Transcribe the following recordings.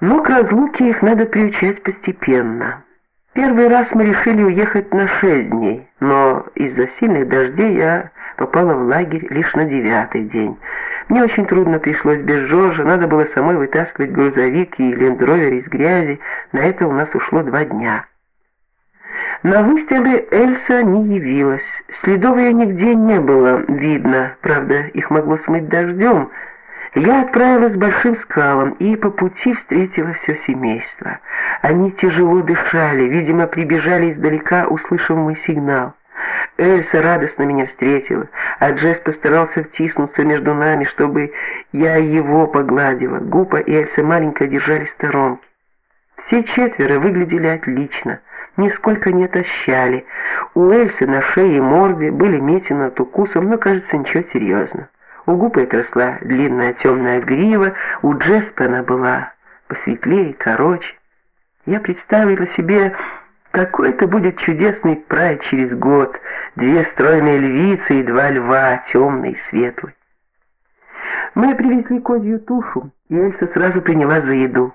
Но к разлуке их надо приучать постепенно. Первый раз мы решили уехать на шесть дней, но из-за сильных дождей я попала в лагерь лишь на девятый день. Мне очень трудно пришлось без Жоржа, надо было самой вытаскивать грузовик и лендровер из грязи, на это у нас ушло два дня. На выстрелы Эльса не явилась, следов ее нигде не было видно, правда, их могло смыть дождем, я отправилась к большим скалам и по пути встретила все семейство. Они тяжело дышали, видимо, прибежали издалека, услышав мой сигнал. Эльса радостно меня встретила, а Джесс постарался втиснуться между нами, чтобы я его погладила. Гупа и Эльса маленько держали сторонки. Все четверо выглядели отлично, нисколько не отощали. У Эльсы на шее и морде были метины от укусов, но, кажется, ничего серьезного. У губы отросла длинная темная грива, у Джеспа она была посветлее, короче. Я представила себе, какой это будет чудесный прайд через год, две стройные львицы и два льва, темный и светлый. Мы привезли козью тушу, и Эльса сразу приняла за еду.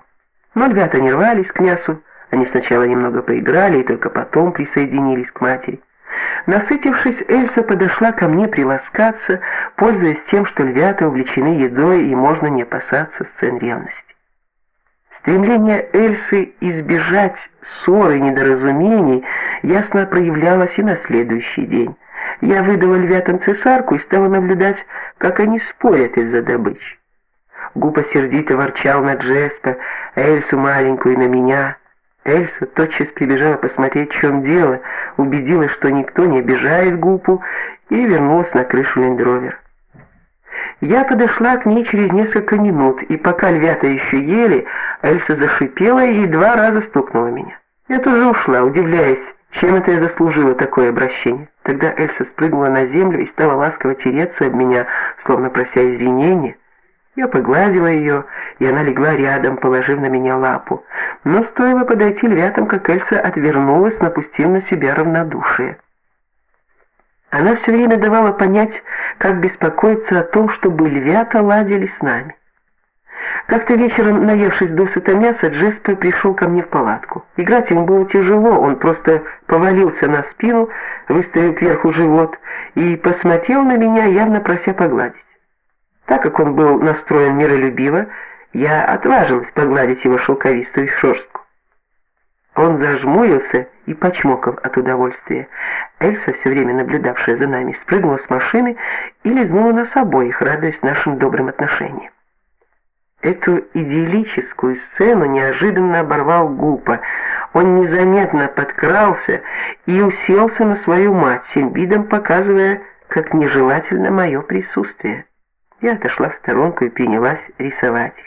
Но львята не рвались к мясу, они сначала немного поиграли и только потом присоединились к матери. Насытившись, Эльса подошла ко мне приласкаться, пользуясь тем, что львята увлечены едой и можно не опасаться сцен ревности. Стремление Эльсы избежать ссоры и недоразумений ясно проявлялось и на следующий день. Я выдала львятам цесарку и стала наблюдать, как они спорят из-за добычи. Гупа сердито ворчал на Джеспа, Эльсу маленькую и на меня. Эльса тотчас прибежала посмотреть, в чем дело, убедилась, что никто не обижает Гупу, и вернулась на крышу лендровера. Я подошла к ней через несколько минут, и пока львята еще ели, Эльса зашипела и два раза стукнула меня. Я тоже ушла, удивляясь, чем это я заслужила такое обращение. Тогда Эльса спрыгнула на землю и стала ласково тереться об меня, словно прося извинения. Я погладила ее, и она легла рядом, положив на меня лапу. Но стоило подойти львятам, как Эльса отвернулась, напустив на себя равнодушие. Она все время давала понять, как беспокоиться о том, чтобы львята ладили с нами. Как-то вечером, наевшись до сыта мяса, Джеспер пришел ко мне в палатку. Играть ему было тяжело, он просто повалился на спину, выставив кверху живот, и посмотрел на меня, явно прося погладить. Так как он был настроен миролюбиво, я отважилась погладить его шелковистую шерстку. Он зажмурился и почмокал от удовольствия. Эльса, все время наблюдавшая за нами, спрыгнула с машины и лизнула нас обоих, радуясь нашим добрым отношениям. Эту идиллическую сцену неожиданно оборвал Гупа. Он незаметно подкрался и уселся на свою мать, всем видом показывая, как нежелательно мое присутствие. Я отошла в сторонку и принялась рисовать их.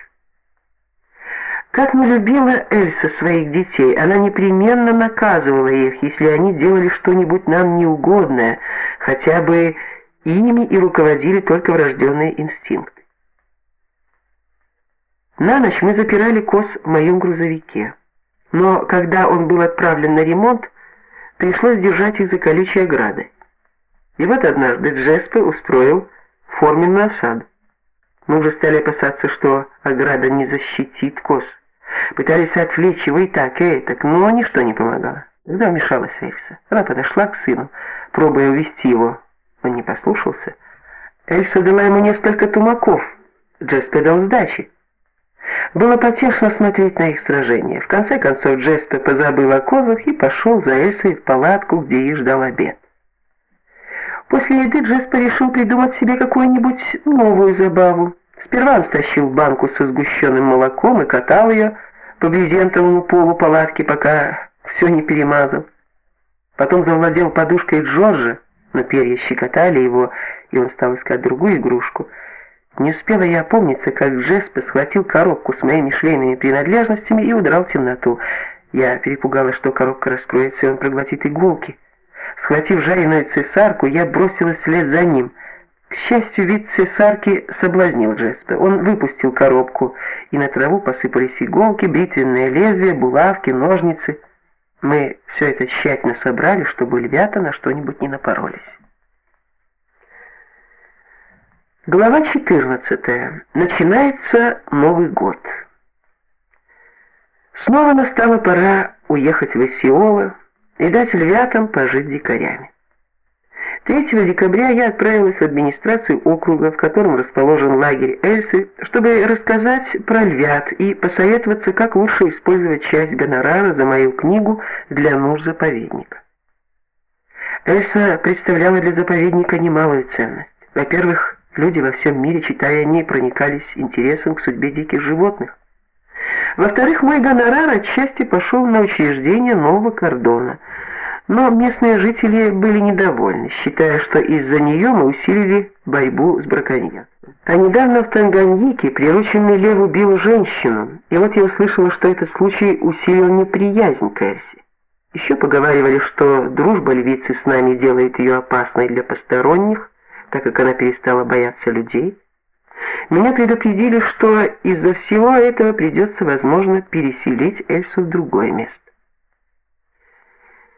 Как не любила Эльса своих детей, она непременно наказывала их, если они делали что-нибудь нам неугодное, хотя бы ими и руководили только врожденные инстинкты. На ночь мы запирали коз в моем грузовике. Но когда он был отправлен на ремонт, пришлось держать их за колючей оградой. И вот однажды Джеспе устроил форменную осаду. Мы уже стали опасаться, что ограда не защитит коз. Пытались отвлечь его и так, и так, но ничто не помогало. Тогда вмешалась Эльса. Она подошла к сыну, пробуя увести его. Он не послушался. Эльса дала ему несколько тумаков. Джеспе дал сдачи. Было потешно смотреть на их сражение. В конце концов Джеспе позабыл о козах и пошел за Эльсой в палатку, где их ждал обед. После еды Джеспер решил придумать себе какую-нибудь новую забаву. Сперва он стащил банку со сгущенным молоком и катал ее по брезентовому полу палатки, пока все не перемазал. Потом завладел подушкой Джорджа, но перья щекотали его, и он стал искать другую игрушку. Не успела я опомниться, как Джеспер схватил коробку с моими швейными принадлежностями и удрал в темноту. Я перепугалась, что коробка раскроется, и он проглотит иголки. Схватив жареную цесарку, я бросилась вслед за ним. К счастью, вид цесарки соблазнил Джеста. Он выпустил коробку, и на траву посыпались иголки, бритвенные лезвия, булавки, ножницы. Мы все это тщательно собрали, чтобы львята на что-нибудь не напоролись. Глава 14. Начинается Новый год. Снова настала пора уехать в Исиола и дать львятам пожить дикарями. 3 декабря я отправилась в администрацию округа, в котором расположен лагерь Эльсы, чтобы рассказать про львят и посоветоваться, как лучше использовать часть гонорара за мою книгу для нужд заповедника. Эльса представляла для заповедника немалую ценность. Во-первых, люди во всем мире, читая о ней, проникались интересом к судьбе диких животных. Во-вторых, мой гонорар отчасти пошел на учреждение нового кордона – но местные жители были недовольны, считая, что из-за нее мы усилили борьбу с браконьерством. А недавно в Танганьике прирученный лев убил женщину, и вот я услышала, что этот случай усилил неприязнь к Эльсе. Еще поговаривали, что дружба львицы с нами делает ее опасной для посторонних, так как она перестала бояться людей. Меня предупредили, что из-за всего этого придется, возможно, переселить Эльсу в другое место.